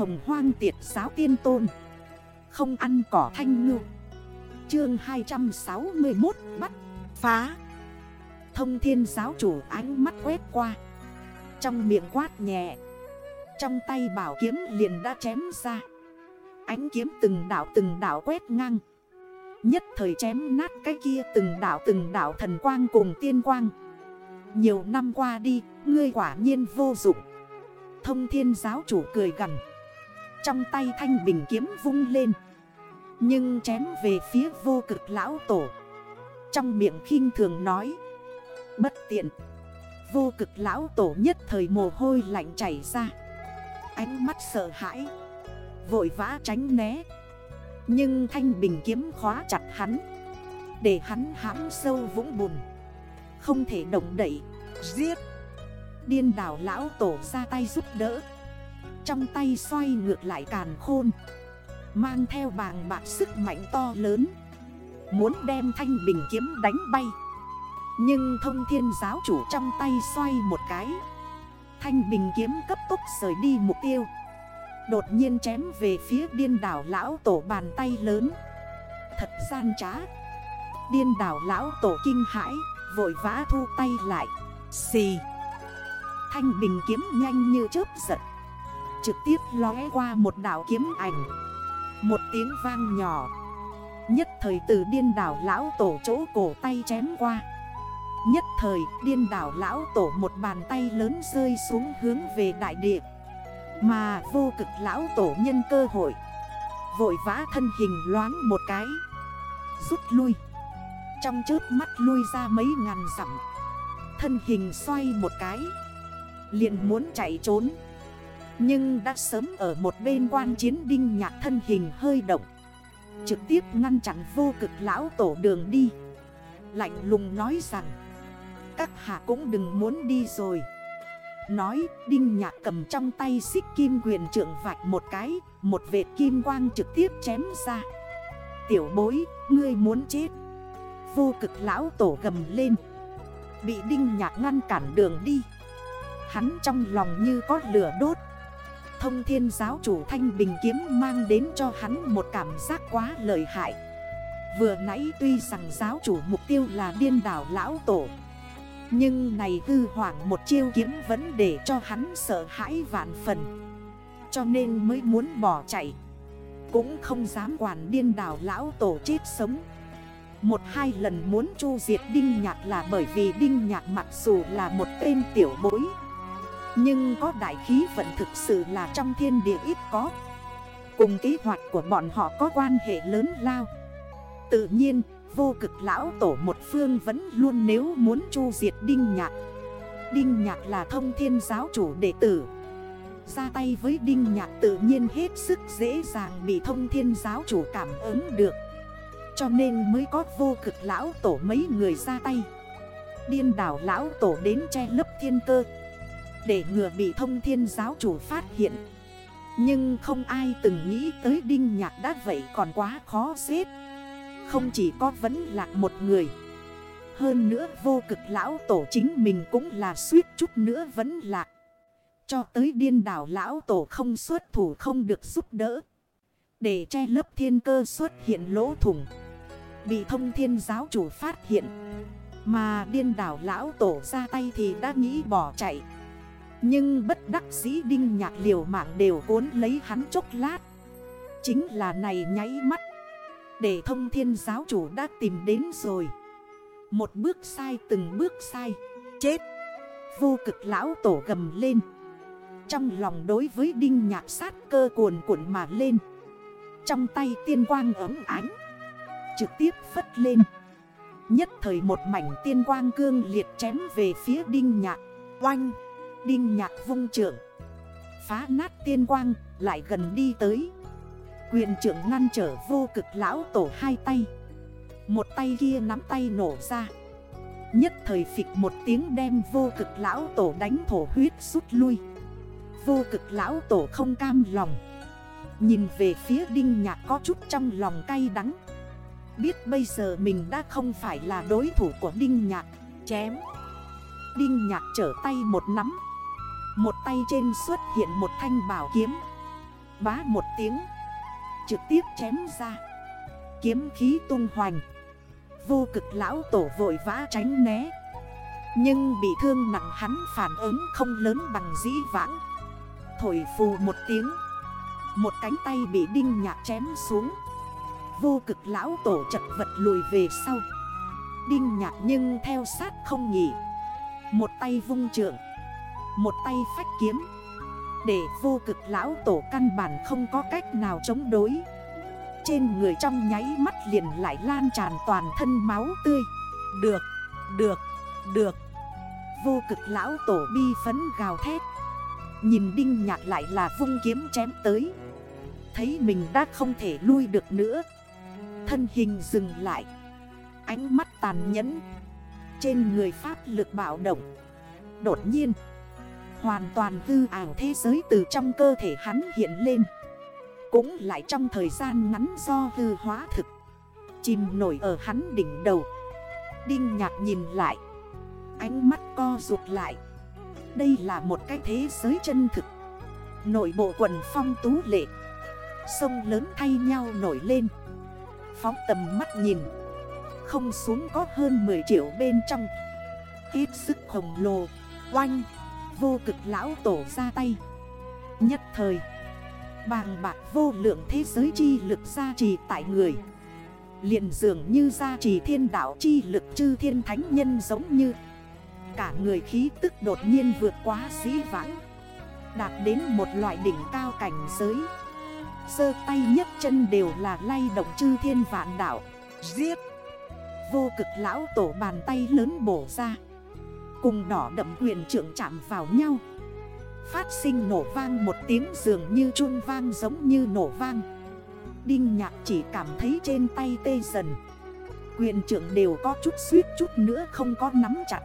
hồng hoang tiệt giáo tiên tôn. Không ăn cỏ thanh ngư. Chương 261 bắt phá. Thông thiên giáo chủ ánh mắt quét qua. Trong miệng quát nhẹ. Trong tay bảo kiếm liền đã chém ra. Ánh kiếm từng đảo từng đảo quét ngang. Nhất thời chém nát cái kia từng đảo từng đảo thần quang cùng tiên quang. Nhiều năm qua đi, ngươi quả nhiên vô dụng. Thông thiên giáo chủ cười gần trong tay thanh bình kiếm vung lên. Nhưng chém về phía vô cực lão tổ. Trong miệng khinh thường nói. Bất tiện. Vô cực lão tổ nhất thời mồ hôi lạnh chảy ra. Ánh mắt sợ hãi. Vội vã tránh né. Nhưng thanh bình kiếm khóa chặt hắn. Để hắn hãm sâu vũng bùn. Không thể động đẩy Giết. Điên đảo lão tổ ra tay giúp đỡ. Trong tay xoay ngược lại càn khôn. Mang theo bàng bạc sức mạnh to lớn. Muốn đem thanh bình kiếm đánh bay. Nhưng thông thiên giáo chủ trong tay xoay một cái. Thanh bình kiếm cấp tốc rời đi mục tiêu. Đột nhiên chém về phía điên đảo lão tổ bàn tay lớn. Thật gian trá. Điên đảo lão tổ kinh hãi, Vội vã thu tay lại. Xì. Thanh bình kiếm nhanh như chớp giật. Trực tiếp lóe qua một đảo kiếm ảnh. Một tiếng vang nhỏ. Nhất thời từ điên đảo lão tổ chỗ cổ tay chém qua. Nhất thời, điên đảo lão tổ một bàn tay lớn rơi xuống hướng về đại địa. Mà vô cực lão tổ nhân cơ hội. Vội vã thân hình loáng một cái. Rút lui. Trong chớp mắt lui ra mấy ngàn dặm. Thân hình xoay một cái. Liền muốn chạy trốn. Nhưng đã sớm ở một bên quan chiến đinh nhạc thân hình hơi động. Trực tiếp ngăn chặn vô cực lão tổ đường đi. Lạnh lùng nói rằng Các hạ cũng đừng muốn đi rồi. Nói đinh nhạc cầm trong tay xích kim quyền trượng vạch một cái Một vệt kim quang trực tiếp chém ra. Tiểu bối, ngươi muốn chết. Vô cực lão tổ gầm lên. Bị đinh nhạc ngăn cản đường đi. Hắn trong lòng như có lửa đốt. Thông thiên giáo chủ thanh bình kiếm mang đến cho hắn một cảm giác quá lợi hại. Vừa nãy tuy rằng giáo chủ mục tiêu là điên đảo lão tổ, Nhưng này hư hoảng một chiêu kiếm vẫn để cho hắn sợ hãi vạn phần. Cho nên mới muốn bỏ chạy, Cũng không dám quản điên đảo lão tổ chết sống. Một hai lần muốn chu diệt Đinh Nhạc là bởi vì Đinh Nhạc mặc dù là một tên tiểu bối nhưng có đại khí vận thực sự là trong thiên địa ít có. Cùng kế hoạch của bọn họ có quan hệ lớn lao. Tự nhiên, vô cực lão tổ một phương vẫn luôn nếu muốn chu diệt Đinh Nhạc. Đinh Nhạc là thông thiên giáo chủ đệ tử. Ra tay với Đinh Nhạc tự nhiên hết sức dễ dàng bị thông thiên giáo chủ cảm ứng được. Cho nên mới có vô cực lão tổ mấy người ra tay. Điên đảo lão tổ đến che lấp thiên cơ. Để ngừa bị thông thiên giáo chủ phát hiện. Nhưng không ai từng nghĩ tới đinh nhạc đã vậy còn quá khó xếp. Không chỉ có vấn lạc một người. Hơn nữa vô cực lão tổ chính mình cũng là suýt chút nữa vấn lạc Cho tới điên đảo lão tổ không xuất thủ không được giúp đỡ. Để che lấp thiên cơ xuất hiện lỗ thủng. Bị thông thiên giáo chủ phát hiện. Mà điên đảo lão tổ ra tay thì đã nghĩ bỏ chạy. Nhưng bất đắc dĩ đinh nhạc liều mạng đều cuốn lấy hắn chốc lát. Chính là này nháy mắt, Để thông thiên giáo chủ đã tìm đến rồi. Một bước sai, từng bước sai, Chết. Vô cực lão tổ gầm lên. Trong lòng đối với đinh nhạc sát cơ cuồn cuộn mà lên. Trong tay tiên quang ấm ánh, trực tiếp phất lên. Nhất thời một mảnh tiên quang cương liệt chém về phía đinh nhạc. Oanh! Đinh nhạc vung trưởng. Phá nát tiên quang, lại gần đi tới. Quyền trưởng ngăn trở vô cực lão tổ hai tay. Một tay kia nắm tay nổ ra. Nhất thời phịch một tiếng đem vô cực lão tổ đánh thổ huyết rút lui. Vô cực lão tổ không cam lòng. Nhìn về phía đinh nhạc có chút trong lòng cay đắng. Biết bây giờ mình đã không phải là đối thủ của Đinh Nhạc. Chém. Đinh Nhạc trở tay một nắm. Một tay trên xuất hiện một thanh bảo kiếm. Bá một tiếng. Trực tiếp chém ra. Kiếm khí tung hoành. Vô cực lão tổ vội vã tránh né. Nhưng bị thương nặng hắn phản ứng không lớn bằng dĩ vãng. Thổi phù một tiếng. Một cánh tay bị đinh nhạc chém xuống. Vô cực lão tổ chật vật lùi về sau. Đinh nhạc nhưng theo sát không nghỉ. Một tay vung trượng. Một tay phách kiếm. Để vô cực lão tổ căn bản không có cách nào chống đối. Trên người trong nháy mắt liền lại lan tràn toàn thân máu tươi. Được, được, được. Vô cực lão tổ bi phấn gào thét. Nhìn đinh nhạc lại là vung kiếm chém tới. Thấy mình đã không thể lui được nữa. Thân hình dừng lại. Ánh mắt tàn nhẫn. Trên người pháp lực bạo động. Đột nhiên Hoàn toàn hư ảo thế giới từ trong cơ thể hắn hiện lên. Cũng lại trong thời gian ngắn do hư hóa thực. Chìm nổi ở hắn đỉnh đầu. Đinh nhạc nhìn lại. Ánh mắt co rụt lại. Đây là một cái thế giới chân thực. Nội bộ quần phong tú lệ. Sông lớn thay nhau nổi lên. Phóng tầm mắt nhìn. Không xuống có hơn 10 triệu bên trong. Hết sức khổng lồ. Oanh. Vô cực lão tổ ra tay. Nhất thời Bàng bạc vô lượng thế giới chi lực gia trì tại người. Liền dường như gia trì thiên đạo chi lực chư thiên thánh nhân giống như. Cả người khí tức đột nhiên vượt quá dĩ vãng. Đạt đến một loại đỉnh cao cảnh giới. Sơ tay nhấc chân đều là lay động chư thiên vạn đạo, Giết! Vô cực lão tổ bàn tay lớn bổ ra. Cùng đỏ đậm quyền trưởng chạm vào nhau. Phát sinh nổ vang một tiếng dường như chun vang giống như nổ vang. Đinh nhạc chỉ cảm thấy trên tay tê dần. Quyền trưởng đều có chút suýt chút nữa không có nắm chặt.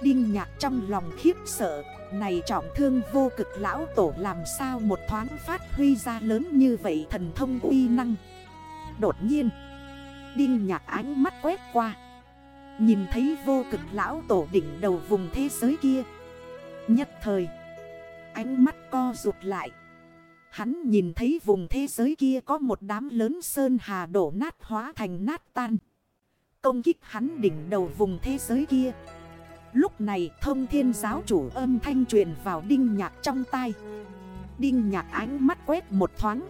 Đinh nhạc trong lòng khiếp sợ, Này trọng thương vô cực lão tổ làm sao một thoáng phát huy ra lớn như vậy thần thông uy năng. Đột nhiên, Đinh nhạc ánh mắt quét qua. Nhìn thấy vô cực lão tổ đỉnh đầu vùng thế giới kia. Nhất thời, Ánh mắt co rụt lại. Hắn nhìn thấy vùng thế giới kia có một đám lớn sơn hà đổ nát hóa thành nát tan. Công kích hắn đỉnh đầu vùng thế giới kia. Lúc này thông thiên giáo chủ âm thanh truyền vào đinh nhạc trong tay Đinh nhạc ánh mắt quét một thoáng.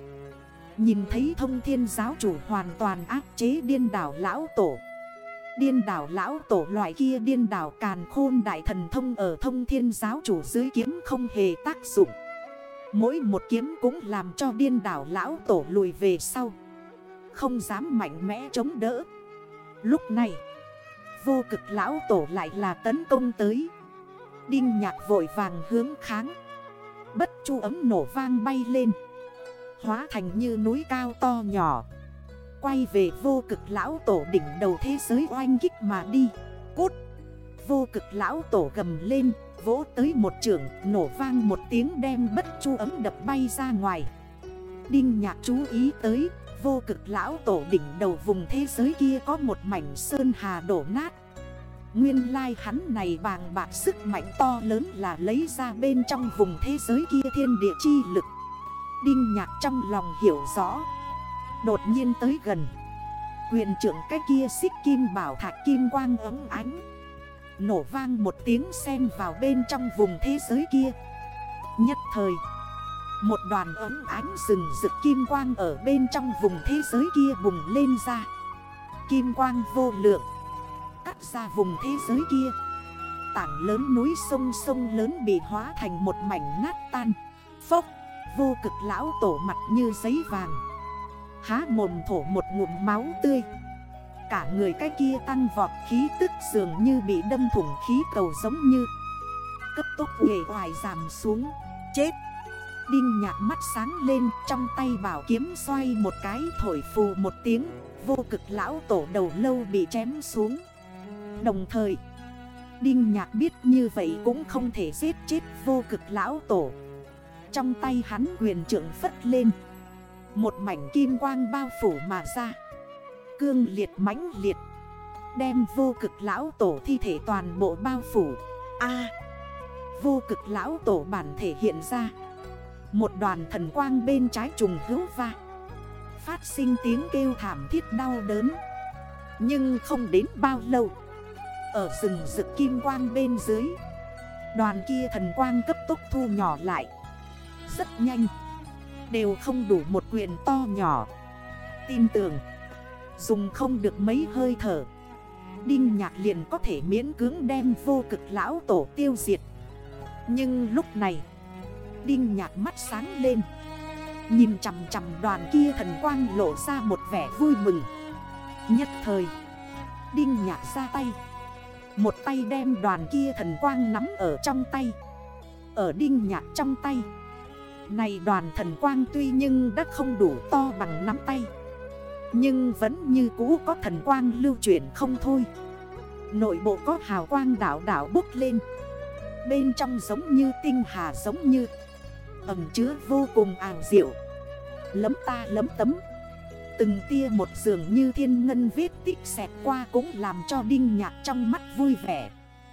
Nhìn thấy thông thiên giáo chủ hoàn toàn áp chế điên đảo lão tổ. Điên đảo lão tổ loại kia điên đảo càn khôn đại thần thông ở thông thiên giáo chủ dưới kiếm không hề tác dụng. Mỗi một kiếm cũng làm cho điên đảo lão tổ lùi về sau. Không dám mạnh mẽ chống đỡ. Lúc này, Vô cực lão tổ lại là tấn công tới. Đinh nhạc vội vàng hướng kháng. Bất chu ấm nổ vang bay lên. Hóa thành như núi cao to nhỏ. Quay về vô cực lão tổ đỉnh đầu thế giới oanh kích mà đi. Cút. Vô cực lão tổ gầm lên, Vỗ tới một trường, nổ vang một tiếng đem bất chu ấm đập bay ra ngoài. Đinh nhạc chú ý tới, Vô cực lão tổ đỉnh đầu vùng thế giới kia có một mảnh sơn hà đổ nát. Nguyên lai hắn này bàng bạc sức mạnh to lớn là lấy ra bên trong vùng thế giới kia thiên địa chi lực. Đinh nhạc trong lòng hiểu rõ Đột nhiên tới gần. Quyền trưởng cái kia xích kim bảo thạch kim quang ấm ánh. Nổ vang một tiếng sen vào bên trong vùng thế giới kia. Nhất thời, một đoàn ấm ánh rừng rực kim quang ở bên trong vùng thế giới kia bùng lên ra. Kim quang vô lượng, Cắt ra vùng thế giới kia. Tảng lớn núi sông sông lớn bị hóa thành một mảnh nát tan. Phốc, Vô cực lão tổ mặt như giấy vàng. Há mồm thổ một ngụm máu tươi. Cả người cái kia tăng vọt khí tức dường như bị đâm thủng khí cầu giống như. Cấp tốc nghề hoài giảm xuống. Chết. Đinh nhạc mắt sáng lên, trong tay bảo kiếm xoay một cái thổi phù một tiếng, Vô cực lão tổ đầu lâu bị chém xuống. Đồng thời, Đinh nhạc biết như vậy cũng không thể giết chết vô cực lão tổ. Trong tay hắn quyền trưởng phất lên. Một mảnh kim quang bao phủ mà ra. Cương liệt mãnh liệt. Đem vô cực lão tổ thi thể toàn bộ bao phủ. A. Vô cực lão tổ bản thể hiện ra. Một đoàn thần quang bên trái trùng hữu va. Phát sinh tiếng kêu thảm thiết đau đớn. Nhưng không đến bao lâu. Ở rừng rực kim quang bên dưới, Đoàn kia thần quang cấp tốc thu nhỏ lại. Rất nhanh. Đều không đủ một quyền to nhỏ. Tin tưởng, Dùng không được mấy hơi thở. Đinh nhạc liền có thể miễn cưỡng đem vô cực lão tổ tiêu diệt. Nhưng lúc này, Đinh nhạc mắt sáng lên. Nhìn chằm chằm đoàn kia thần quang lộ ra một vẻ vui mừng. Nhất thời, Đinh nhạc ra tay. Một tay đem đoàn kia thần quang nắm ở trong tay. Ở đinh nhạc trong tay này đoàn thần quang tuy nhưng đã không đủ to bằng nắm tay. Nhưng vẫn như cũ có thần quang lưu chuyển không thôi. Nội bộ có hào quang đảo đảo bốc lên. Bên trong giống như tinh hà giống như Ẩm chứa vô cùng ảo diệu. Lấm ta lấm tấm. Từng tia một dường như thiên ngân vết tích xẹt qua cũng làm cho đinh nhạc trong mắt vui vẻ.